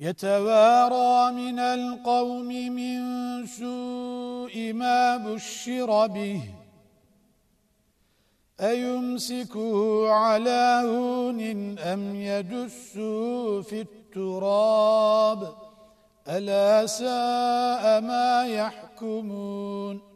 يتوارى من القوم من سوء ما بشر به. أيمسكه على هون أم يدسه في التراب؟ ألا ساء ما يحكمون؟